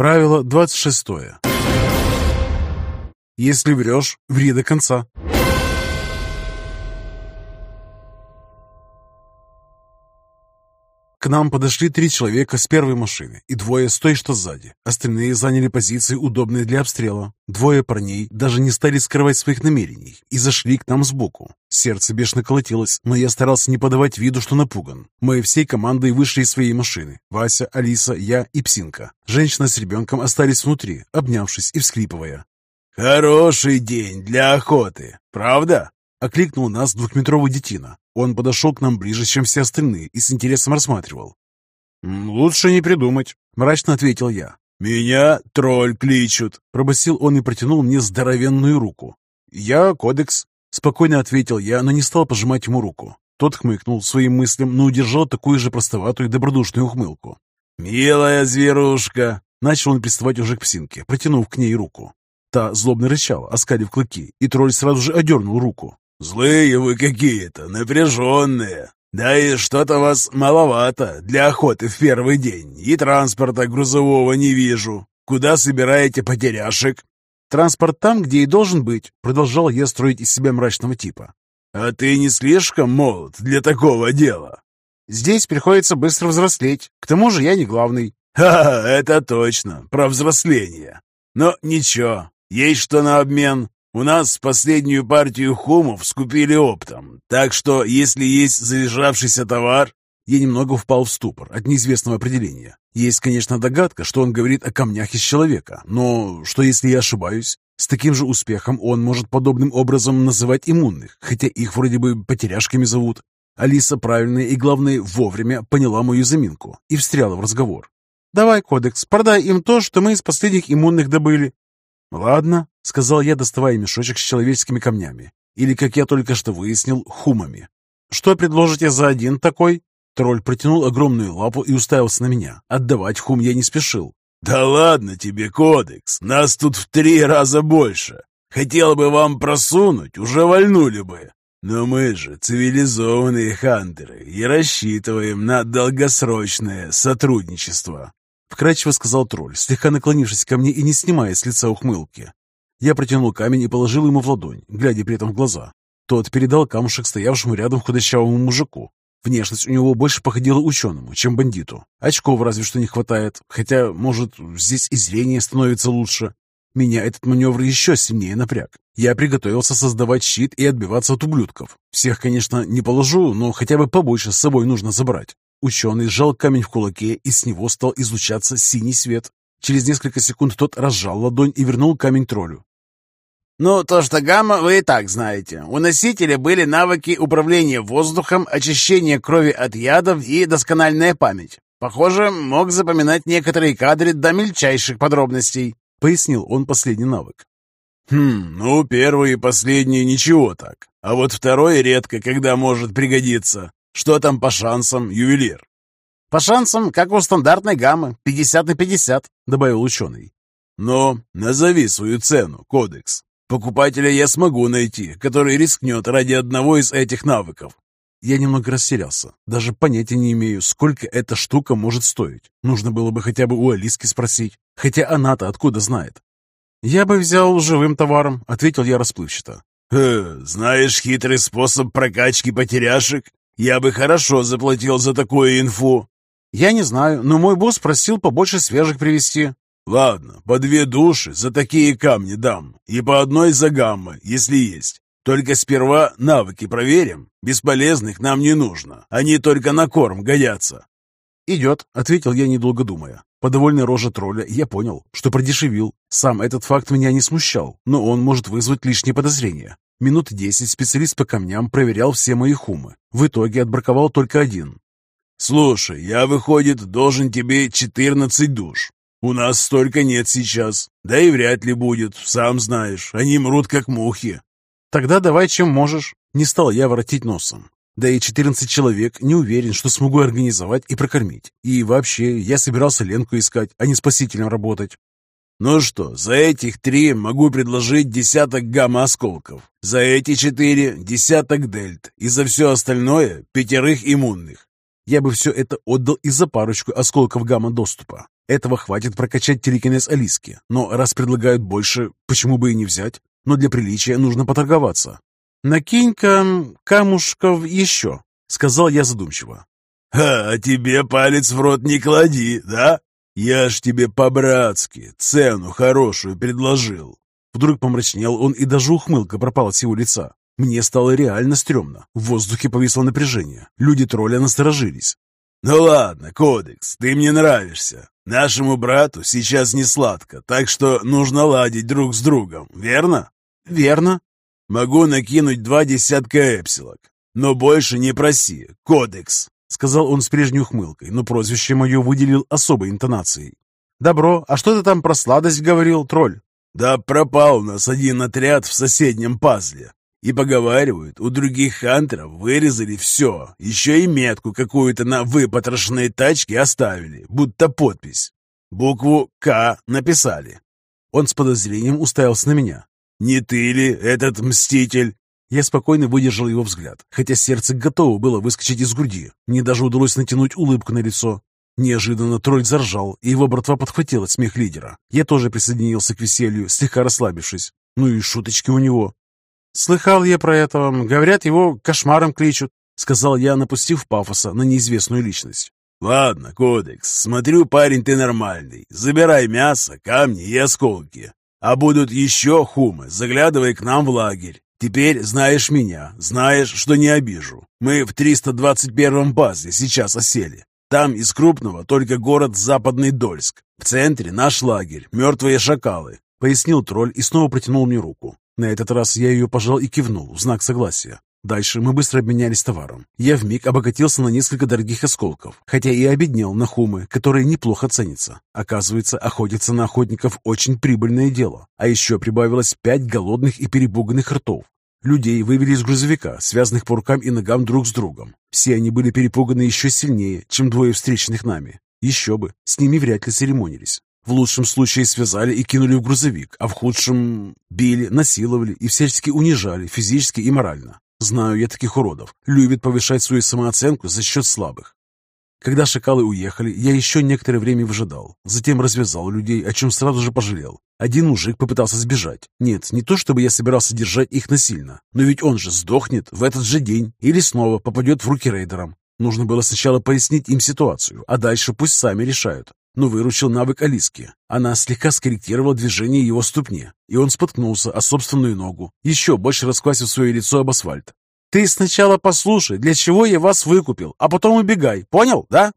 Правило 26. Если врешь, ври до конца. Нам подошли три человека с первой машины и двое с той, что сзади. Остальные заняли позиции, удобные для обстрела. Двое парней даже не стали скрывать своих намерений и зашли к нам сбоку. Сердце бешено колотилось, но я старался не подавать виду, что напуган. Мы всей командой вышли из своей машины. Вася, Алиса, я и Псинка. Женщина с ребенком остались внутри, обнявшись и всхлипывая. «Хороший день для охоты, правда?» Окликнул нас двухметровый детина. Он подошел к нам ближе, чем все остальные, и с интересом рассматривал. «Лучше не придумать», — мрачно ответил я. «Меня тролль кличут», — пробасил он и протянул мне здоровенную руку. «Я Кодекс», — спокойно ответил я, но не стал пожимать ему руку. Тот хмыкнул своим мыслям, но удержал такую же простоватую и добродушную ухмылку. «Милая зверушка!» Начал он приставать уже к псинке, протянув к ней руку. Та злобно рычала, оскалив клыки, и тролль сразу же одернул руку. «Злые вы какие-то, напряженные. Да и что-то вас маловато для охоты в первый день, и транспорта грузового не вижу. Куда собираете потеряшек?» «Транспорт там, где и должен быть», — продолжал я строить из себя мрачного типа. «А ты не слишком молод для такого дела?» «Здесь приходится быстро взрослеть. К тому же я не главный». «Ха, это точно, про взросление. Но ничего, есть что на обмен. У нас последнюю партию хумов скупили оптом, так что если есть залежавшийся товар...» Я немного впал в ступор от неизвестного определения. Есть, конечно, догадка, что он говорит о камнях из человека, но что если я ошибаюсь? С таким же успехом он может подобным образом называть иммунных, хотя их вроде бы потеряшками зовут. Алиса правильно и, главное, вовремя поняла мою заминку и встряла в разговор. «Давай, Кодекс, продай им то, что мы из последних иммунных добыли». «Ладно», — сказал я, доставая мешочек с человеческими камнями. Или, как я только что выяснил, хумами. «Что предложите за один такой?» Тролль протянул огромную лапу и уставился на меня. Отдавать хум я не спешил. «Да ладно тебе, Кодекс, нас тут в три раза больше. Хотел бы вам просунуть, уже вальнули бы. Но мы же цивилизованные хантеры и рассчитываем на долгосрочное сотрудничество». Вкрадчиво сказал тролль, слегка наклонившись ко мне и не снимая с лица ухмылки. Я протянул камень и положил ему в ладонь, глядя при этом в глаза. Тот передал камушек стоявшему рядом худощавому мужику. Внешность у него больше походила ученому, чем бандиту. Очков разве что не хватает, хотя, может, здесь и зрение становится лучше. Меня этот маневр еще сильнее напряг. Я приготовился создавать щит и отбиваться от ублюдков. Всех, конечно, не положу, но хотя бы побольше с собой нужно забрать. Ученый сжал камень в кулаке, и с него стал излучаться синий свет. Через несколько секунд тот разжал ладонь и вернул камень троллю. «Ну, то, что гамма, вы и так знаете. У носителя были навыки управления воздухом, очищения крови от ядов и доскональная память. Похоже, мог запоминать некоторые кадры до мельчайших подробностей», — пояснил он последний навык. «Хм, ну, первый и последний ничего так. А вот второй редко когда может пригодиться. Что там по шансам, ювелир?» «По шансам, как у стандартной гаммы, 50 на 50», — добавил ученый. «Но назови свою цену, кодекс. Покупателя я смогу найти, который рискнет ради одного из этих навыков. Я немного растерялся. Даже понятия не имею, сколько эта штука может стоить. Нужно было бы хотя бы у Алиски спросить. Хотя она-то откуда знает? «Я бы взял живым товаром», — ответил я расплывчато. «Э, знаешь хитрый способ прокачки потеряшек? Я бы хорошо заплатил за такую инфу». «Я не знаю, но мой босс просил побольше свежих привезти». «Ладно, по две души за такие камни дам, и по одной за гаммы, если есть. Только сперва навыки проверим. Бесполезных нам не нужно, они только на корм годятся». «Идет», — ответил я, недолго думая. По довольной роже тролля я понял, что продешевил. Сам этот факт меня не смущал, но он может вызвать лишние подозрения. Минут десять специалист по камням проверял все мои хумы. В итоге отбраковал только один. «Слушай, я, выходит, должен тебе четырнадцать душ. У нас столько нет сейчас. Да и вряд ли будет, сам знаешь. Они мрут, как мухи. Тогда давай чем можешь. Не стал я воротить носом. Да и 14 человек не уверен, что смогу организовать и прокормить. И вообще, я собирался Ленку искать, а не спасителем работать. Ну что, за этих три могу предложить десяток гамма-осколков. За эти четыре – десяток дельт. И за все остальное – пятерых иммунных. Я бы все это отдал и за парочку осколков гамма-доступа. Этого хватит прокачать телекинез Алиски, но раз предлагают больше, почему бы и не взять? Но для приличия нужно поторговаться. «Накинь-ка камушков еще», — сказал я задумчиво. «А, тебе палец в рот не клади, да? Я ж тебе по-братски цену хорошую предложил». Вдруг помрачнел он, и даже ухмылка пропала с его лица. Мне стало реально стрёмно. В воздухе повисло напряжение. Люди тролля насторожились. «Ну ладно, Кодекс, ты мне нравишься. Нашему брату сейчас не сладко, так что нужно ладить друг с другом, верно?» «Верно». «Могу накинуть два десятка эпсилок, но больше не проси, Кодекс», — сказал он с прежней ухмылкой, но прозвище мое выделил особой интонацией. «Добро, а что ты там про сладость говорил, тролль?» «Да пропал у нас один отряд в соседнем пазле. И поговаривают, у других хантеров вырезали все, еще и метку какую-то на выпотрошенной тачке оставили, будто подпись. Букву «К» написали. Он с подозрением уставился на меня. «Не ты ли этот мститель?» Я спокойно выдержал его взгляд, хотя сердце готово было выскочить из груди. Мне даже удалось натянуть улыбку на лицо. Неожиданно тролль заржал, и его братва подхватила смех лидера. Я тоже присоединился к веселью, слегка расслабившись. Ну и шуточки у него. «Слыхал я про этого. Говорят, его кошмаром кличут», — сказал я, напустив пафоса на неизвестную личность. «Ладно, Кодекс, смотрю, парень ты нормальный. Забирай мясо, камни и осколки. А будут еще хумы, заглядывай к нам в лагерь. Теперь знаешь меня, знаешь, что не обижу. Мы в 321-м базе сейчас осели. Там из крупного только город Западный Дольск. В центре наш лагерь, мертвые шакалы», — пояснил тролль и снова протянул мне руку. На этот раз я ее пожал и кивнул в знак согласия. Дальше мы быстро обменялись товаром. Я вмиг обогатился на несколько дорогих осколков, хотя и обеднел на хумы, которые неплохо ценятся. Оказывается, охотиться на охотников очень прибыльное дело. А еще прибавилось пять голодных и перепуганных ртов. Людей вывели из грузовика, связанных по рукам и ногам друг с другом. Все они были перепуганы еще сильнее, чем двое встречных нами. Еще бы, с ними вряд ли церемонились. В лучшем случае связали и кинули в грузовик, а в худшем били, насиловали и всячески унижали физически и морально. Знаю я таких уродов. Любят повышать свою самооценку за счет слабых. Когда шакалы уехали, я еще некоторое время выжидал. Затем развязал людей, о чем сразу же пожалел. Один мужик попытался сбежать. Нет, не то чтобы я собирался держать их насильно, но ведь он же сдохнет в этот же день или снова попадет в руки рейдерам. Нужно было сначала пояснить им ситуацию, а дальше пусть сами решают но выручил навык Алиски. Она слегка скорректировала движение его ступни, и он споткнулся о собственную ногу, еще больше расквасив свое лицо об асфальт. «Ты сначала послушай, для чего я вас выкупил, а потом убегай, понял, да?»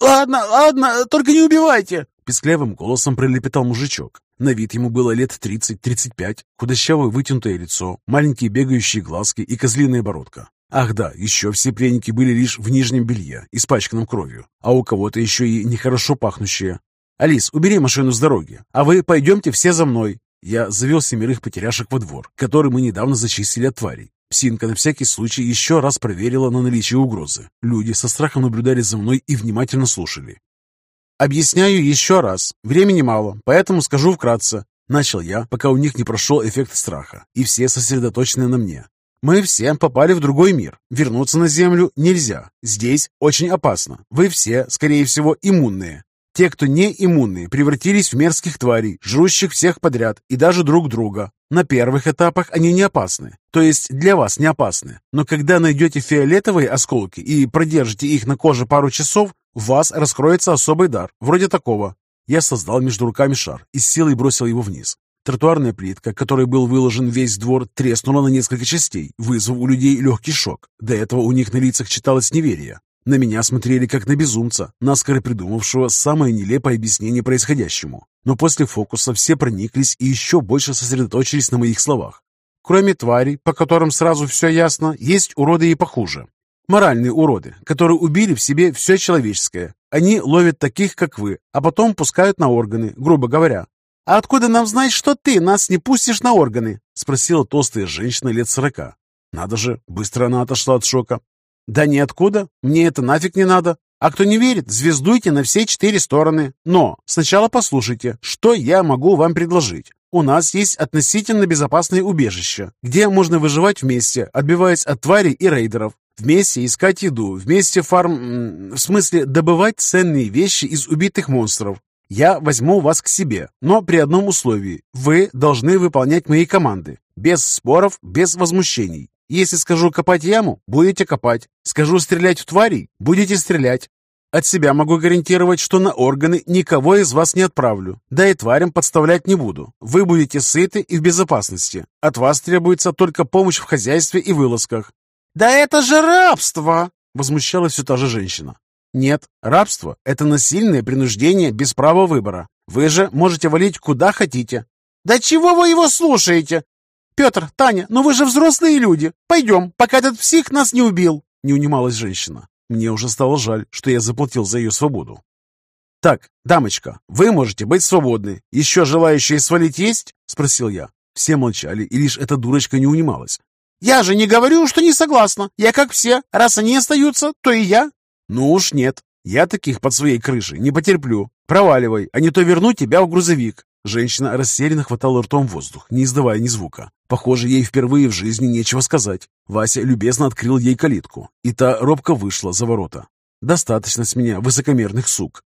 «Ладно, ладно, только не убивайте!» Песклявым голосом пролепетал мужичок. На вид ему было лет 30-35, худощавое вытянутое лицо, маленькие бегающие глазки и козлиная бородка. Ах да, еще все пленники были лишь в нижнем белье, испачканном кровью, а у кого-то еще и нехорошо пахнущие. «Алис, убери машину с дороги, а вы пойдемте все за мной». Я завел семерых потеряшек во двор, который мы недавно зачистили от тварей. Псинка на всякий случай еще раз проверила на наличие угрозы. Люди со страхом наблюдали за мной и внимательно слушали. «Объясняю еще раз. Времени мало, поэтому скажу вкратце. Начал я, пока у них не прошел эффект страха, и все сосредоточены на мне. Мы все попали в другой мир. Вернуться на Землю нельзя. Здесь очень опасно. Вы все, скорее всего, иммунные. Те, кто не иммунные, превратились в мерзких тварей, жрущих всех подряд и даже друг друга. На первых этапах они не опасны, то есть для вас не опасны. Но когда найдете фиолетовые осколки и продержите их на коже пару часов, в вас раскроется особый дар, вроде такого. Я создал между руками шар и с силой бросил его вниз. Тротуарная плитка, которой был выложен весь двор, треснула на несколько частей, вызвав у людей легкий шок. До этого у них на лицах читалось неверие. На меня смотрели как на безумца, наскоро придумавшего самое нелепое объяснение происходящему. Но после фокуса все прониклись и еще больше сосредоточились на моих словах. Кроме тварей, по которым сразу все ясно, есть уроды и похуже. Моральные уроды, которые убили в себе все человеческое. Они ловят таких, как вы, а потом пускают на органы, грубо говоря. «А откуда нам знать, что ты нас не пустишь на органы?» — спросила толстая женщина лет сорока. «Надо же, быстро она отошла от шока». «Да ниоткуда, мне это нафиг не надо. А кто не верит, звездуйте на все четыре стороны. Но сначала послушайте, что я могу вам предложить. У нас есть относительно безопасное убежище, где можно выживать вместе, отбиваясь от тварей и рейдеров. Вместе искать еду, вместе фарм... В смысле, добывать ценные вещи из убитых монстров. Я возьму вас к себе, но при одном условии. Вы должны выполнять мои команды. Без споров, без возмущений. Если скажу копать яму, будете копать. Скажу стрелять в тварей, будете стрелять. От себя могу гарантировать, что на органы никого из вас не отправлю. Да и тварям подставлять не буду. Вы будете сыты и в безопасности. От вас требуется только помощь в хозяйстве и вылазках. «Да это же рабство!» — возмущалась все та же женщина. «Нет, рабство — это насильное принуждение без права выбора. Вы же можете валить куда хотите». «Да чего вы его слушаете? Петр, Таня, ну вы же взрослые люди. Пойдем, пока этот псих нас не убил!» — не унималась женщина. Мне уже стало жаль, что я заплатил за ее свободу. «Так, дамочка, вы можете быть свободны. Еще желающие свалить есть?» — спросил я. Все молчали, и лишь эта дурочка не унималась. «Я же не говорю, что не согласна. Я как все. Раз они остаются, то и я». «Ну уж нет. Я таких под своей крышей не потерплю. Проваливай, а не то верну тебя в грузовик». Женщина растерянно хватала ртом воздух, не издавая ни звука. Похоже, ей впервые в жизни нечего сказать. Вася любезно открыл ей калитку, и та робко вышла за ворота. «Достаточно с меня высокомерных сук.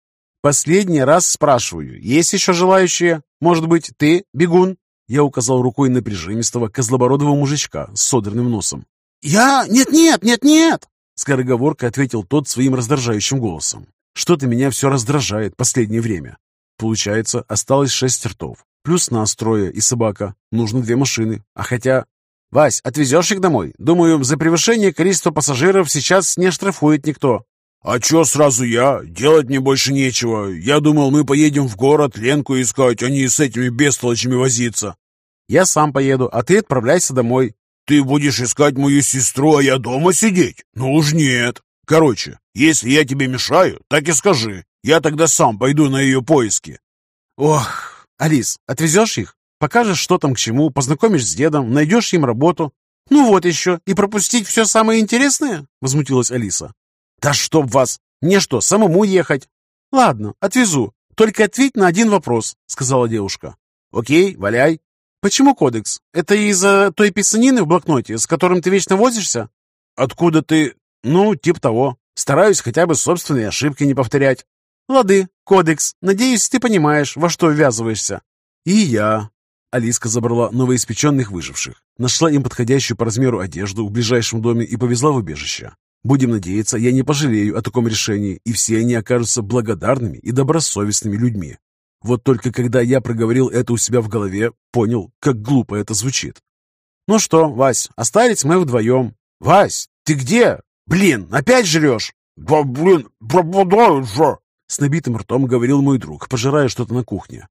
Последний раз спрашиваю, есть еще желающие? Может быть, ты, бегун?» Я указал рукой на прижимистого, козлобородого мужичка с содранным носом. «Я? Нет-нет, нет-нет!» Скороговоркой ответил тот своим раздражающим голосом. «Что-то меня все раздражает последнее время. Получается, осталось шесть ртов. Плюс нас трое и собака. Нужно две машины. А хотя... Вась, отвезешь их домой? Думаю, за превышение количества пассажиров сейчас не оштрафует никто. «А чё сразу я? Делать мне больше нечего. Я думал, мы поедем в город Ленку искать, а не с этими бестолочами возиться». «Я сам поеду, а ты отправляйся домой». «Ты будешь искать мою сестру, а я дома сидеть? Ну уж нет. Короче, если я тебе мешаю, так и скажи. Я тогда сам пойду на ее поиски». «Ох, Алис, отвезешь их? Покажешь, что там к чему, познакомишь с дедом, найдешь им работу». «Ну вот еще, и пропустить все самое интересное?» — возмутилась Алиса. «Да чтоб вас! Мне что, самому ехать?» «Ладно, отвезу. Только ответь на один вопрос», — сказала девушка. «Окей, валяй». «Почему кодекс? Это из-за той писанины в блокноте, с которым ты вечно возишься?» «Откуда ты...» «Ну, типа того. Стараюсь хотя бы собственные ошибки не повторять». «Лады, кодекс. Надеюсь, ты понимаешь, во что ввязываешься». «И я». Алиска забрала новоиспеченных выживших, нашла им подходящую по размеру одежду в ближайшем доме и повезла в убежище. Будем надеяться, я не пожалею о таком решении, и все они окажутся благодарными и добросовестными людьми. Вот только когда я проговорил это у себя в голове, понял, как глупо это звучит. «Ну что, Вась, остались мы вдвоем». «Вась, ты где? Блин, опять жрешь?» «Да блин, пропадаю же!» С набитым ртом говорил мой друг, пожирая что-то на кухне.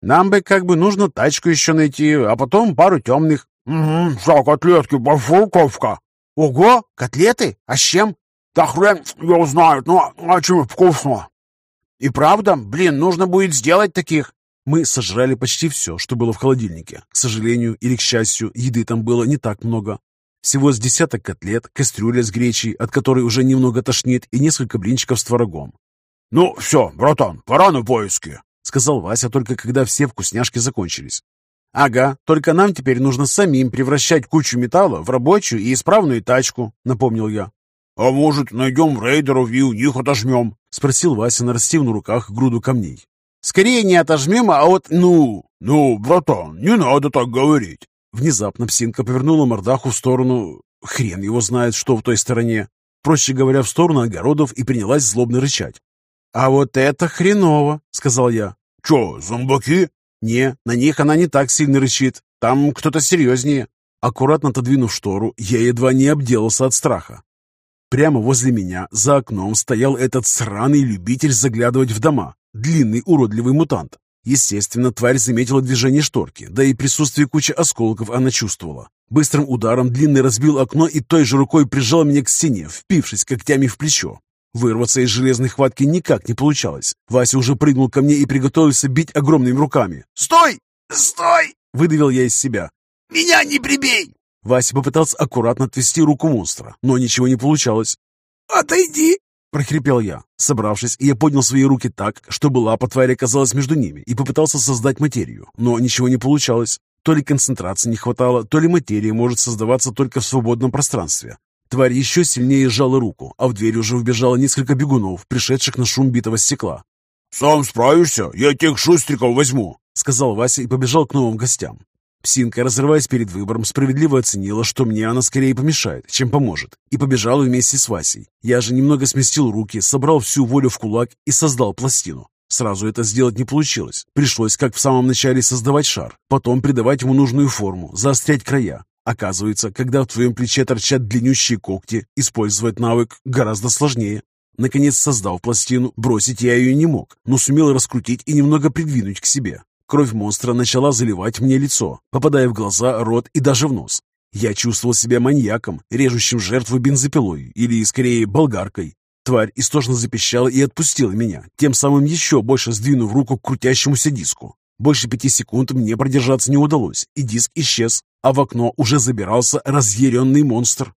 «Нам бы как бы нужно тачку еще найти, а потом пару темных». «Угу, за котлетки пошелковка». «Ого, котлеты? А с чем?» «Да хрен его знает, но очень вкусно». «И правда? Блин, нужно будет сделать таких». Мы сожрали почти все, что было в холодильнике. К сожалению или к счастью, еды там было не так много. Всего с десяток котлет, кастрюля с гречей, от которой уже немного тошнит, и несколько блинчиков с творогом. «Ну, все, братан, пора на поиски», — сказал Вася только когда все вкусняшки закончились. «Ага, только нам теперь нужно самим превращать кучу металла в рабочую и исправную тачку», — напомнил я. «А может, найдем рейдеров и у них отожмем?» — спросил Вася, нарастив на руках груду камней. «Скорее не отожмем, а вот ну...» «Ну, братан, не надо так говорить». Внезапно псинка повернула мордаху в сторону... Хрен его знает, что в той стороне. Проще говоря, в сторону огородов и принялась злобно рычать. «А вот это хреново», — сказал я. «Чё, зомбаки?» «Не, на них она не так сильно рычит. Там кто-то серьезнее». Аккуратно отодвинув штору, я едва не обделался от страха. Прямо возле меня, за окном, стоял этот сраный любитель заглядывать в дома. Длинный уродливый мутант. Естественно, тварь заметила движение шторки, да и присутствие кучи осколков она чувствовала. Быстрым ударом длинный разбил окно и той же рукой прижал меня к стене, впившись когтями в плечо. Вырваться из железной хватки никак не получалось. Вася уже прыгнул ко мне и приготовился бить огромными руками. «Стой! Стой!» — выдавил я из себя. «Меня не прибей!» Вася попытался аккуратно отвести руку монстра, но ничего не получалось. «Отойди!» — прохрипел я. Собравшись, я поднял свои руки так, чтобы лапа твари оказалась между ними, и попытался создать материю, но ничего не получалось. То ли концентрации не хватало, то ли материя может создаваться только в свободном пространстве. Тварь еще сильнее сжала руку, а в дверь уже вбежало несколько бегунов, пришедших на шум битого стекла. «Сам справишься? Я тех шустриков возьму!» — сказал Вася и побежал к новым гостям. Псинка, разрываясь перед выбором, справедливо оценила, что мне она скорее помешает, чем поможет, и побежала вместе с Васей. Я же немного сместил руки, собрал всю волю в кулак и создал пластину. Сразу это сделать не получилось. Пришлось, как в самом начале, создавать шар, потом придавать ему нужную форму, заострять края. Оказывается, когда в твоем плече торчат длиннющие когти, использовать навык гораздо сложнее. Наконец, создав пластину, бросить я ее не мог, но сумел раскрутить и немного придвинуть к себе. Кровь монстра начала заливать мне лицо, попадая в глаза, рот и даже в нос. Я чувствовал себя маньяком, режущим жертву бензопилой или, скорее, болгаркой. Тварь истошно запищала и отпустила меня, тем самым еще больше сдвинув руку к крутящемуся диску. Больше пяти секунд мне продержаться не удалось, и диск исчез, а в окно уже забирался разъяренный монстр.